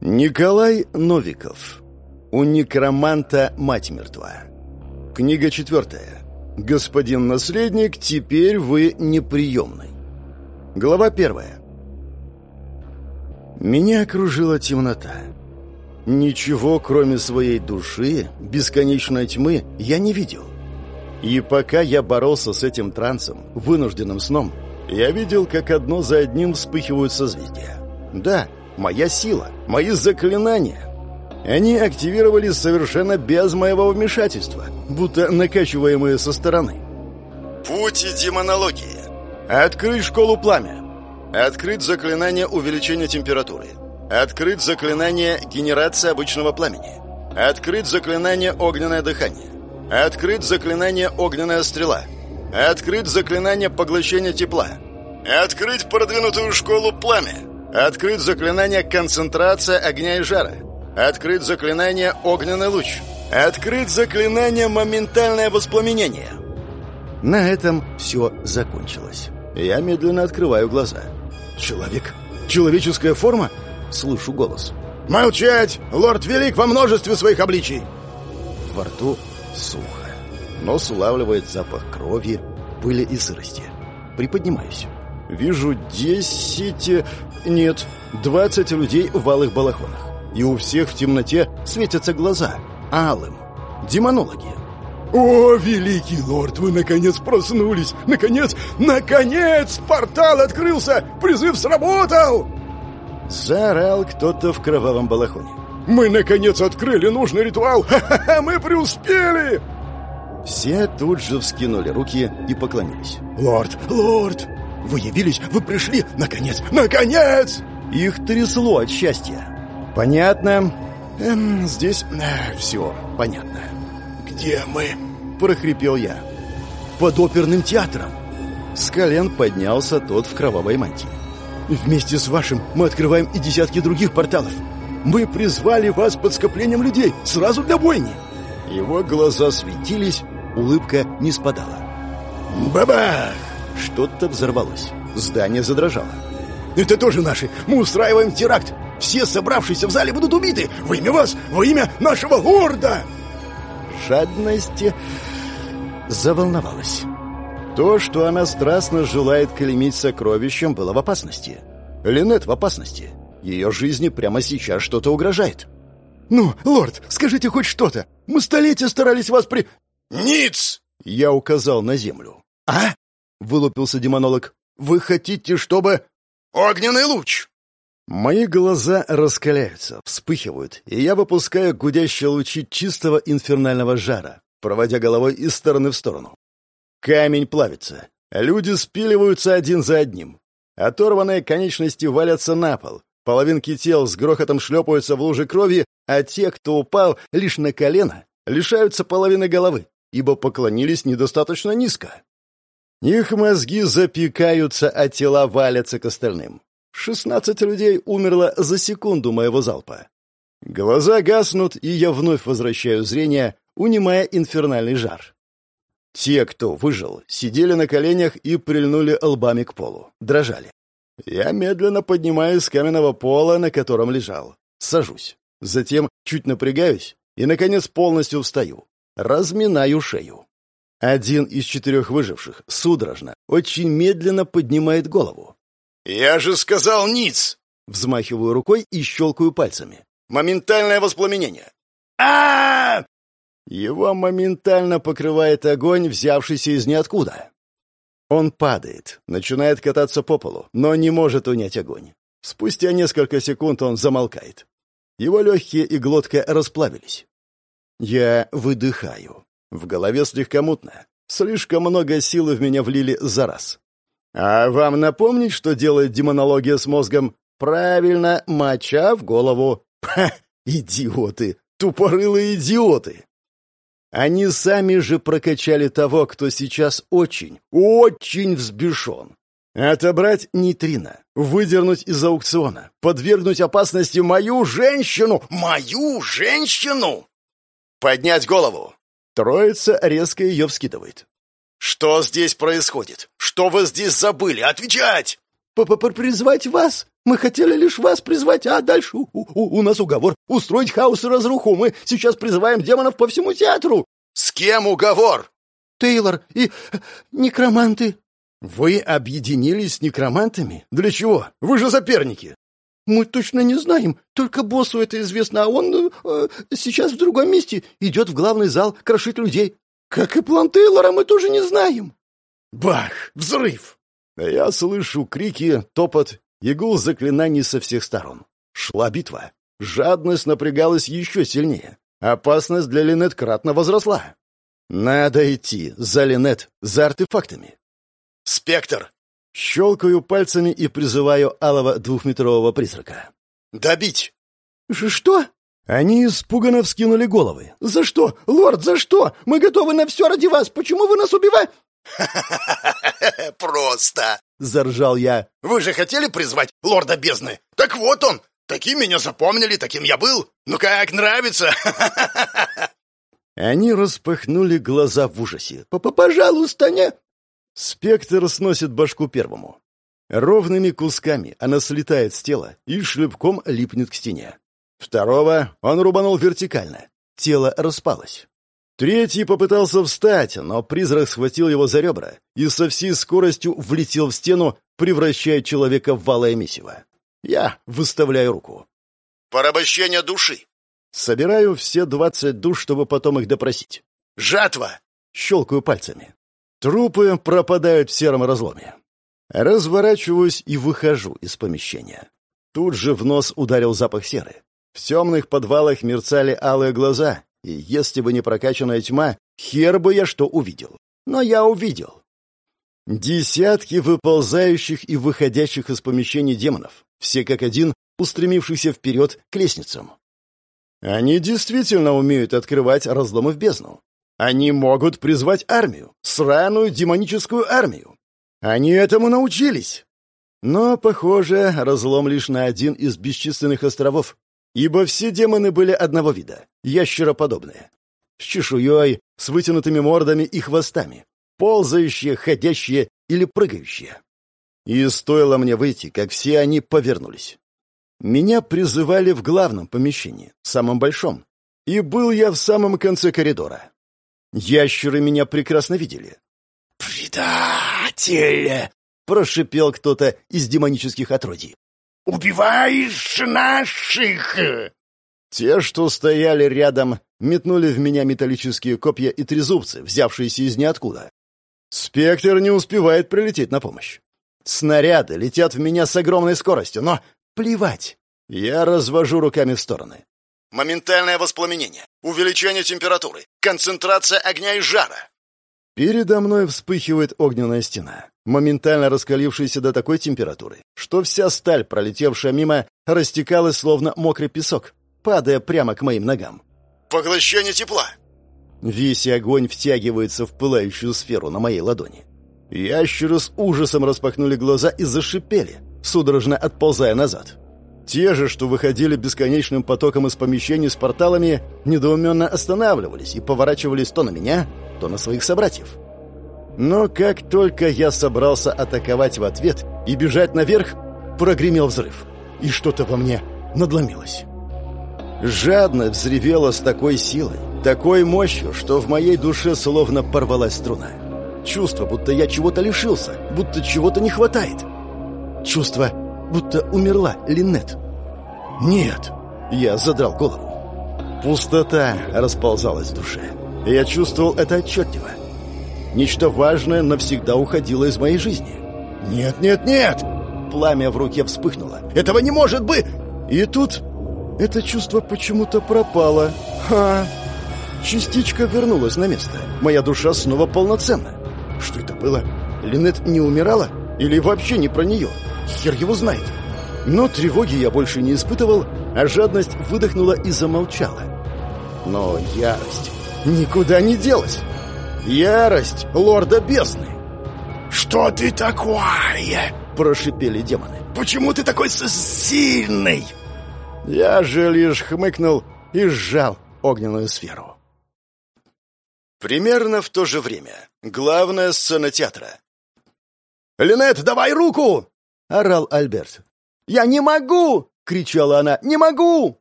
Николай Новиков. У некроманта мать мертва. Книга четвертая. Господин наследник, теперь вы неприемный. Глава первая. Меня окружила темнота. Ничего, кроме своей души, бесконечной тьмы, я не видел. И пока я боролся с этим трансом, вынужденным сном, я видел, как одно за одним вспыхивают созвездия. Да, моя сила, мои заклинания. Они активировались совершенно без моего вмешательства, будто накачиваемые со стороны. Путь демонологии. Открыть школу пламя. Открыть заклинание увеличения температуры. Открыть заклинание генерации обычного пламени. Открыть заклинание огненное дыхание. Открыть заклинание огненная стрела. Открыть заклинание поглощения тепла. Открыть продвинутую школу пламя. Открыть заклинание «Концентрация огня и жара». Открыть заклинание «Огненный луч». Открыть заклинание «Моментальное воспламенение». На этом все закончилось. Я медленно открываю глаза. «Человек? Человеческая форма?» Слышу голос. «Молчать! Лорд Велик во множестве своих обличий!» Во рту сухо. Нос улавливает запах крови, пыли и сырости. Приподнимаюсь. Вижу десять... Нет, двадцать людей в алых балахонах. И у всех в темноте светятся глаза. Алым. Демонологи. «О, великий лорд, вы наконец проснулись! Наконец, наконец! Портал открылся! Призыв сработал!» Заорал кто-то в кровавом балахоне. «Мы наконец открыли нужный ритуал! Ха-ха-ха! Мы преуспели!» Все тут же вскинули руки и поклонились. «Лорд! Лорд! Вы явились! Вы пришли! Наконец! Наконец!» Их трясло от счастья. «Понятно. Эм, здесь э, все понятно». «Где мы?» — прохрипел я. «Под оперным театром». С колен поднялся тот в кровавой мантии. «Вместе с вашим мы открываем и десятки других порталов. Мы призвали вас под скоплением людей, сразу для бойни». Его глаза светились, улыбка не спадала. «Бабах!» Что-то взорвалось. Здание задрожало. «Это тоже наши! Мы устраиваем теракт! Все собравшиеся в зале будут убиты! Во имя вас! Во имя нашего лорда!» Жадность заволновалась. То, что она страстно желает клеймить сокровищем, было в опасности. Линет в опасности. Ее жизни прямо сейчас что-то угрожает. «Ну, лорд, скажите хоть что-то! Мы столетия старались вас при...» «Ниц!» — я указал на землю. «А?» — вылупился демонолог. «Вы хотите, чтобы...» «Огненный луч!» Мои глаза раскаляются, вспыхивают, и я выпускаю гудящие лучи чистого инфернального жара, проводя головой из стороны в сторону. Камень плавится. Люди спиливаются один за одним. Оторванные конечности валятся на пол. Половинки тел с грохотом шлепаются в луже крови, а те, кто упал лишь на колено, лишаются половины головы, ибо поклонились недостаточно низко. Их мозги запекаются, а тела валятся к остальным. Шестнадцать людей умерло за секунду моего залпа. Глаза гаснут, и я вновь возвращаю зрение, унимая инфернальный жар. Те, кто выжил, сидели на коленях и прильнули лбами к полу, дрожали. Я медленно поднимаюсь с каменного пола, на котором лежал. Сажусь. Затем чуть напрягаюсь и, наконец, полностью встаю. Разминаю шею. Один из четырех выживших, судорожно, очень медленно поднимает голову. «Я же сказал ниц!» Взмахиваю рукой и щелкаю пальцами. «Моментальное воспламенение!» а, Его моментально покрывает огонь, взявшийся из ниоткуда. Он падает, начинает кататься по полу, но не может унять огонь. Спустя несколько секунд он замолкает. Его легкие и глотка расплавились. Я выдыхаю. В голове слегка мутно. Слишком много силы в меня влили за раз. А вам напомнить, что делает демонология с мозгом? Правильно, моча в голову. Ха, идиоты! Тупорылые идиоты! Они сами же прокачали того, кто сейчас очень, очень взбешен. Отобрать нейтрино, выдернуть из аукциона, подвергнуть опасности мою женщину, мою женщину! Поднять голову! Троица резко ее вскидывает. «Что здесь происходит? Что вы здесь забыли? Отвечать!» «П -п -призвать вас? Мы хотели лишь вас призвать, а дальше у, у, у нас уговор устроить хаос и разруху. Мы сейчас призываем демонов по всему театру». «С кем уговор?» «Тейлор и э, некроманты». «Вы объединились с некромантами? Для чего? Вы же соперники!» «Мы точно не знаем. Только боссу это известно, а он э, сейчас в другом месте. Идет в главный зал, крошит людей. Как и план Тейлора, мы тоже не знаем». Бах! Взрыв! Я слышу крики, топот и гул заклинаний со всех сторон. Шла битва. Жадность напрягалась еще сильнее. Опасность для Линет кратно возросла. Надо идти за Линет, за артефактами. «Спектр!» Щелкаю пальцами и призываю алого двухметрового призрака. «Добить!» «Что?» Они испуганно вскинули головы. «За что? Лорд, за что? Мы готовы на все ради вас. Почему вы нас убиваете?» «Просто!» — заржал я. «Вы же хотели призвать лорда бездны? Так вот он! Таким меня запомнили, таким я был! Ну как, нравится?» Они распахнули глаза в ужасе. «П -п «Пожалуйста, не...» Спектр сносит башку первому. Ровными кусками она слетает с тела и шлепком липнет к стене. Второго он рубанул вертикально. Тело распалось. Третий попытался встать, но призрак схватил его за ребра и со всей скоростью влетел в стену, превращая человека в валое месиво. Я выставляю руку. «Порабощение души!» Собираю все двадцать душ, чтобы потом их допросить. «Жатва!» Щелкаю пальцами. Трупы пропадают в сером разломе. Разворачиваюсь и выхожу из помещения. Тут же в нос ударил запах серы. В темных подвалах мерцали алые глаза, и если бы не прокачанная тьма, хер бы я что увидел. Но я увидел. Десятки выползающих и выходящих из помещений демонов, все как один, устремившихся вперед к лестницам. Они действительно умеют открывать разломы в бездну. Они могут призвать армию, сраную демоническую армию. Они этому научились. Но, похоже, разлом лишь на один из бесчисленных островов, ибо все демоны были одного вида — ящероподобные. С чешуей, с вытянутыми мордами и хвостами, ползающие, ходящие или прыгающие. И стоило мне выйти, как все они повернулись. Меня призывали в главном помещении, самом большом, и был я в самом конце коридора. Ящеры меня прекрасно видели. «Предатель!» — прошипел кто-то из демонических отродий. «Убиваешь наших!» Те, что стояли рядом, метнули в меня металлические копья и трезубцы, взявшиеся из ниоткуда. Спектр не успевает прилететь на помощь. Снаряды летят в меня с огромной скоростью, но плевать. Я развожу руками в стороны. Моментальное воспламенение, увеличение температуры, концентрация огня и жара. Передо мной вспыхивает огненная стена, моментально раскалившаяся до такой температуры, что вся сталь, пролетевшая мимо, растекалась словно мокрый песок, падая прямо к моим ногам. Поглощение тепла. Весь огонь втягивается в пылающую сферу на моей ладони. Ящеры с ужасом распахнули глаза и зашипели, судорожно отползая назад. Те же, что выходили бесконечным потоком из помещений с порталами, недоуменно останавливались и поворачивались то на меня, то на своих собратьев. Но как только я собрался атаковать в ответ и бежать наверх, прогремел взрыв, и что-то во мне надломилось. Жадно взревело с такой силой, такой мощью, что в моей душе словно порвалась струна. Чувство, будто я чего-то лишился, будто чего-то не хватает. Чувство, будто умерла Линнет. «Нет!» — я задрал голову. Пустота расползалась в душе. Я чувствовал это отчетливо. Нечто важное навсегда уходило из моей жизни. «Нет, нет, нет!» Пламя в руке вспыхнуло. «Этого не может быть!» И тут это чувство почему-то пропало. Ха! Частичка вернулась на место. Моя душа снова полноценна. Что это было? Линет не умирала? Или вообще не про нее? Хер его знает. Но тревоги я больше не испытывал, а жадность выдохнула и замолчала. Но ярость никуда не делась. Ярость лорда бездны. «Что ты такое?» – прошипели демоны. «Почему ты такой сильный?» Я же лишь хмыкнул и сжал огненную сферу. Примерно в то же время. Главная сцена театра. «Линет, давай руку!» — орал Альберт. «Я не могу!» — кричала она. «Не могу!»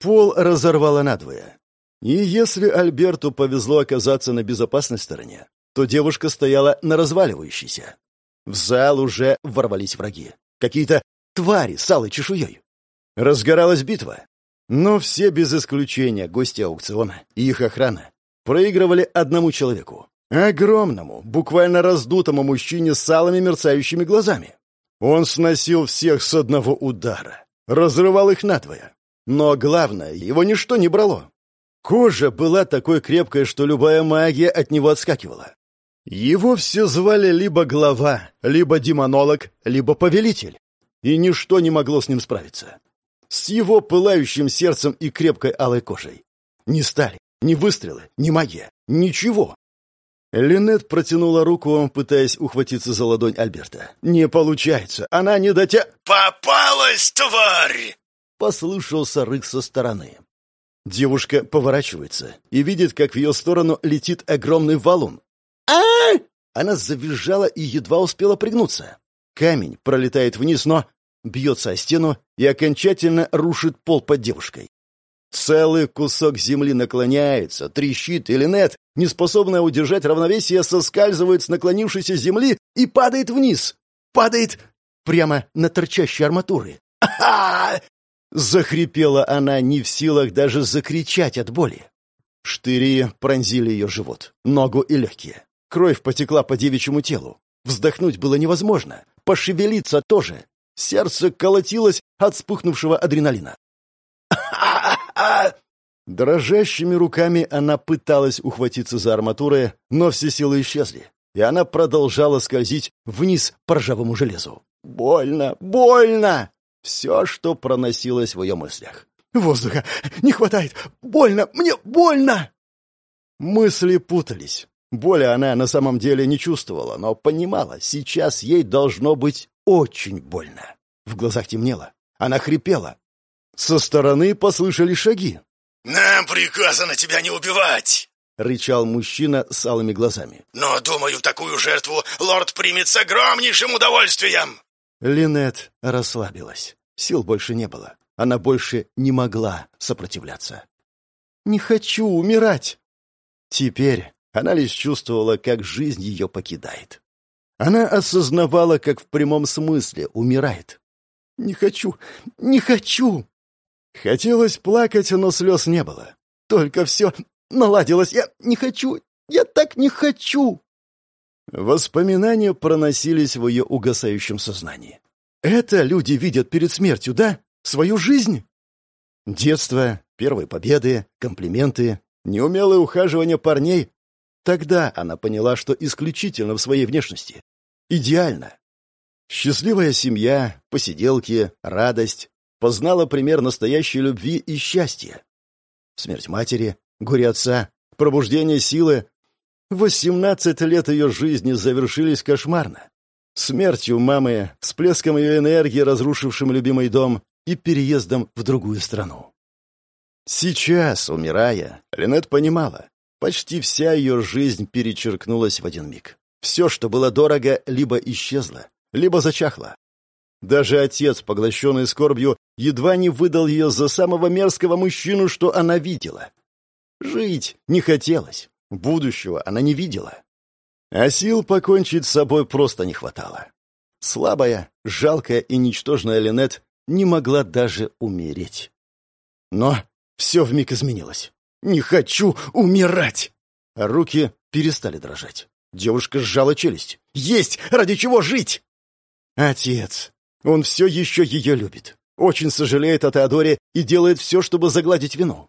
Пол разорвало надвое. И если Альберту повезло оказаться на безопасной стороне, то девушка стояла на разваливающейся. В зал уже ворвались враги. Какие-то твари с алой чешуей. Разгоралась битва. Но все без исключения гости аукциона и их охрана проигрывали одному человеку. Огромному, буквально раздутому мужчине с алыми мерцающими глазами. Он сносил всех с одного удара, разрывал их надвое. Но главное, его ничто не брало. Кожа была такой крепкой, что любая магия от него отскакивала. Его все звали либо глава, либо демонолог, либо повелитель. И ничто не могло с ним справиться. С его пылающим сердцем и крепкой алой кожей. Ни стали, ни выстрелы, ни магия, ничего. Линет протянула руку, пытаясь ухватиться за ладонь Альберта. «Не получается, она не дотя...» «Попалась, тварь!» — послышался рык со стороны. Девушка поворачивается и видит, как в ее сторону летит огромный валун. а Она завизжала и едва успела пригнуться. Камень пролетает вниз, но бьется о стену и окончательно рушит пол под девушкой. Целый кусок земли наклоняется, трещит, и Линет, неспособная удержать равновесие, соскальзывает с наклонившейся земли и падает вниз. Падает прямо на торчащие арматуры. «Ага!» Захрипела она, не в силах даже закричать от боли. Штыри пронзили ее живот, ногу и легкие. Кровь потекла по девичьему телу. Вздохнуть было невозможно. Пошевелиться тоже. Сердце колотилось от вспыхнувшего адреналина. Дрожащими руками она пыталась ухватиться за арматуры, но все силы исчезли, и она продолжала скользить вниз по ржавому железу. «Больно! Больно!» Все, что проносилось в ее мыслях. «Воздуха не хватает! Больно! Мне больно!» Мысли путались. Боли она на самом деле не чувствовала, но понимала, сейчас ей должно быть очень больно. В глазах темнело. Она хрипела. Со стороны послышали шаги. «Нам приказано тебя не убивать!» — рычал мужчина с алыми глазами. «Но, думаю, такую жертву лорд примет с огромнейшим удовольствием!» Линет расслабилась. Сил больше не было. Она больше не могла сопротивляться. «Не хочу умирать!» Теперь она лишь чувствовала, как жизнь ее покидает. Она осознавала, как в прямом смысле умирает. «Не хочу! Не хочу!» Хотелось плакать, но слез не было. Только все наладилось. Я не хочу! Я так не хочу! Воспоминания проносились в ее угасающем сознании. Это люди видят перед смертью, да? Свою жизнь? Детство, первые победы, комплименты, неумелое ухаживание парней. Тогда она поняла, что исключительно в своей внешности. Идеально. Счастливая семья, посиделки, радость. Познала пример настоящей любви и счастья. Смерть матери, горе отца, пробуждение силы. Восемнадцать лет ее жизни завершились кошмарно. Смертью мамы, всплеском ее энергии, разрушившим любимый дом, и переездом в другую страну. Сейчас, умирая, Линет понимала, почти вся ее жизнь перечеркнулась в один миг. Все, что было дорого, либо исчезло, либо зачахло. Даже отец, поглощенный скорбью, едва не выдал ее за самого мерзкого мужчину, что она видела. Жить не хотелось, будущего она не видела. А сил покончить с собой просто не хватало. Слабая, жалкая и ничтожная Линет не могла даже умереть. Но все вмиг изменилось. «Не хочу умирать!» руки перестали дрожать. Девушка сжала челюсть. «Есть! Ради чего жить?» «Отец! Он все еще ее любит. Очень сожалеет о Теодоре и делает все, чтобы загладить вину.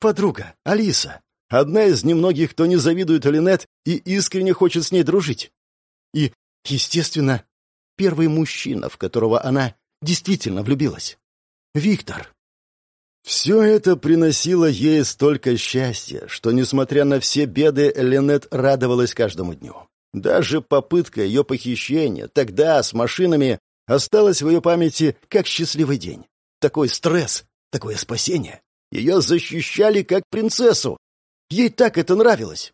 Подруга, Алиса, одна из немногих, кто не завидует Линет и искренне хочет с ней дружить. И, естественно, первый мужчина, в которого она действительно влюбилась. Виктор. Все это приносило ей столько счастья, что, несмотря на все беды, Ленет радовалась каждому дню. Даже попытка ее похищения тогда с машинами осталась в ее памяти как счастливый день. Такой стресс, такое спасение. Ее защищали как принцессу. Ей так это нравилось.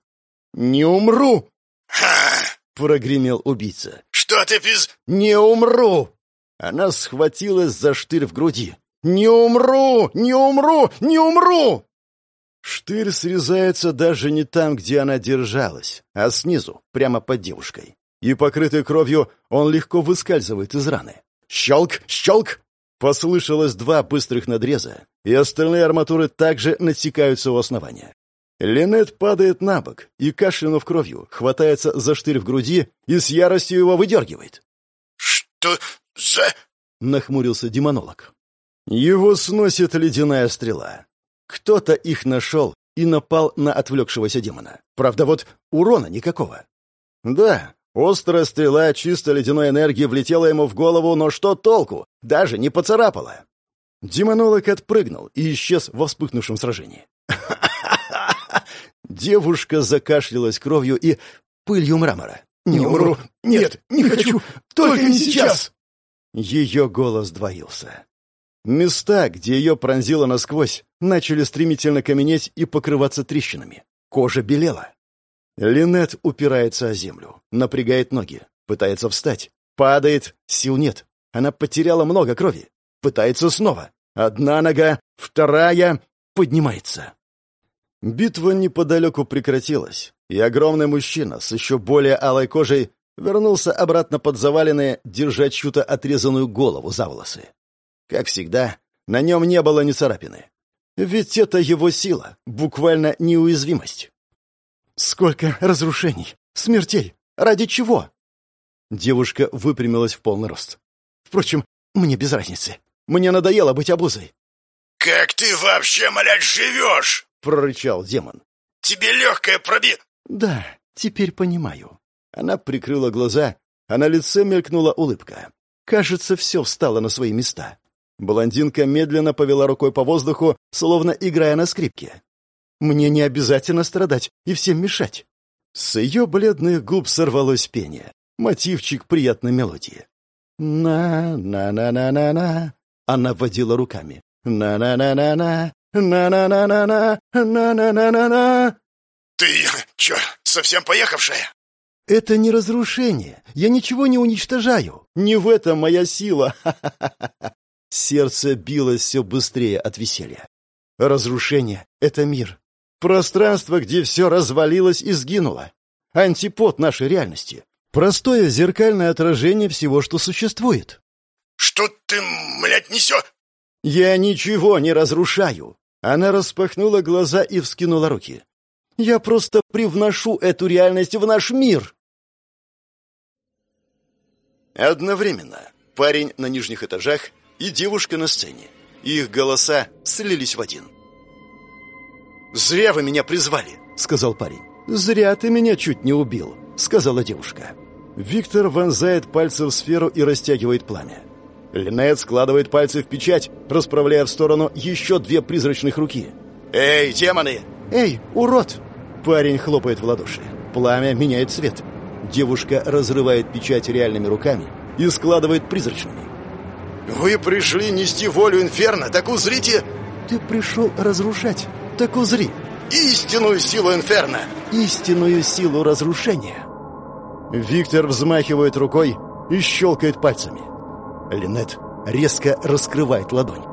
«Не умру!» «Ха!» — прогремел убийца. «Что ты пиз...» «Не умру!» Она схватилась за штырь в груди. «Не умру! Не умру! Не умру!» Штырь срезается даже не там, где она держалась, а снизу, прямо под девушкой. И, покрытый кровью, он легко выскальзывает из раны. «Щелк! Щелк!» Послышалось два быстрых надреза, и остальные арматуры также надсекаются у основания. Линет падает на бок и, кашлянув кровью, хватается за штырь в груди и с яростью его выдергивает. «Что за...» — нахмурился демонолог. Его сносит ледяная стрела. Кто-то их нашел и напал на отвлекшегося демона. Правда, вот урона никакого. Да, острая стрела чисто ледяной энергии влетела ему в голову, но что толку? Даже не поцарапала. Демонолог отпрыгнул и исчез во вспыхнувшем сражении. Девушка закашлялась кровью и пылью мрамора. «Не умру! Нет, не хочу! Только не сейчас!» Ее голос двоился. Места, где ее пронзило насквозь, начали стремительно каменеть и покрываться трещинами. Кожа белела. Линет упирается о землю, напрягает ноги, пытается встать, падает, сил нет. Она потеряла много крови. Пытается снова. Одна нога, вторая поднимается. Битва неподалеку прекратилась, и огромный мужчина с еще более алой кожей вернулся обратно под заваленные, держа чью-то отрезанную голову за волосы. Как всегда, на нем не было ни царапины. Ведь это его сила, буквально неуязвимость. Сколько разрушений, смертей, ради чего? Девушка выпрямилась в полный рост. Впрочем, мне без разницы. Мне надоело быть обузой. «Как ты вообще, млядь, живешь?» — прорычал демон. «Тебе легкое проби...» «Да, теперь понимаю». Она прикрыла глаза, а на лице мелькнула улыбка. Кажется, все встало на свои места. Блондинка медленно повела рукой по воздуху, словно играя на скрипке. «Мне не обязательно страдать и всем мешать». С ее бледных губ сорвалось пение. Мотивчик приятной мелодии. «На-на-на-на-на-на». Она водила руками. «На-на-на-на-на, на-на-на-на-на, на-на-на-на-на». «Ты чё, совсем поехавшая?» «Это не разрушение. Я ничего не уничтожаю. Не в этом моя сила. Сердце билось все быстрее от веселья. Разрушение — это мир. Пространство, где все развалилось и сгинуло. Антипод нашей реальности. Простое зеркальное отражение всего, что существует. «Что ты, блядь, несешь?» «Я ничего не разрушаю!» Она распахнула глаза и вскинула руки. «Я просто привношу эту реальность в наш мир!» Одновременно парень на нижних этажах и девушка на сцене. Их голоса слились в один. «Зря вы меня призвали», — сказал парень. «Зря ты меня чуть не убил», — сказала девушка. Виктор вонзает пальцы в сферу и растягивает пламя. Линет складывает пальцы в печать, расправляя в сторону еще две призрачных руки. «Эй, демоны!» «Эй, урод!» Парень хлопает в ладоши. Пламя меняет цвет. Девушка разрывает печать реальными руками и складывает призрачными. «Вы пришли нести волю инферно, так узрите...» «Ты пришел разрушать, так узри...» «Истинную силу инферно!» «Истинную силу разрушения!» Виктор взмахивает рукой и щелкает пальцами. Линет резко раскрывает ладонь.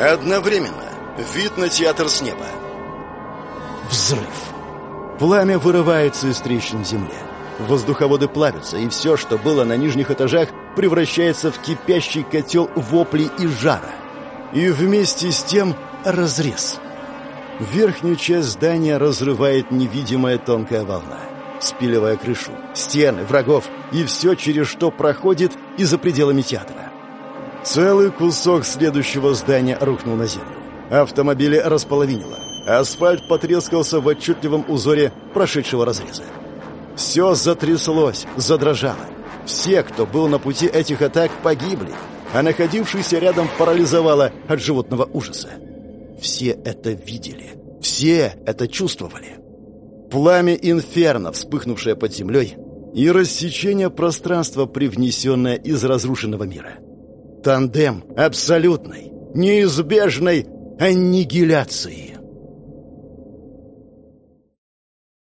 Одновременно вид на театр с неба. Взрыв. Пламя вырывается из трещин в земле. Воздуховоды плавятся, и все, что было на нижних этажах, превращается в кипящий котел воплей и жара. И вместе с тем разрез. Верхнюю часть здания разрывает невидимая тонкая волна, спиливая крышу, стены, врагов и все, через что проходит и за пределами театра. Целый кусок следующего здания рухнул на землю. Автомобили располовинило. Асфальт потрескался в отчетливом узоре прошедшего разреза. Все затряслось, задрожало. Все, кто был на пути этих атак, погибли, а находившийся рядом парализовало от животного ужаса. Все это видели, все это чувствовали. Пламя инферно, вспыхнувшее под землей, и рассечение пространства, привнесенное из разрушенного мира. Тандем абсолютной, неизбежной аннигиляции.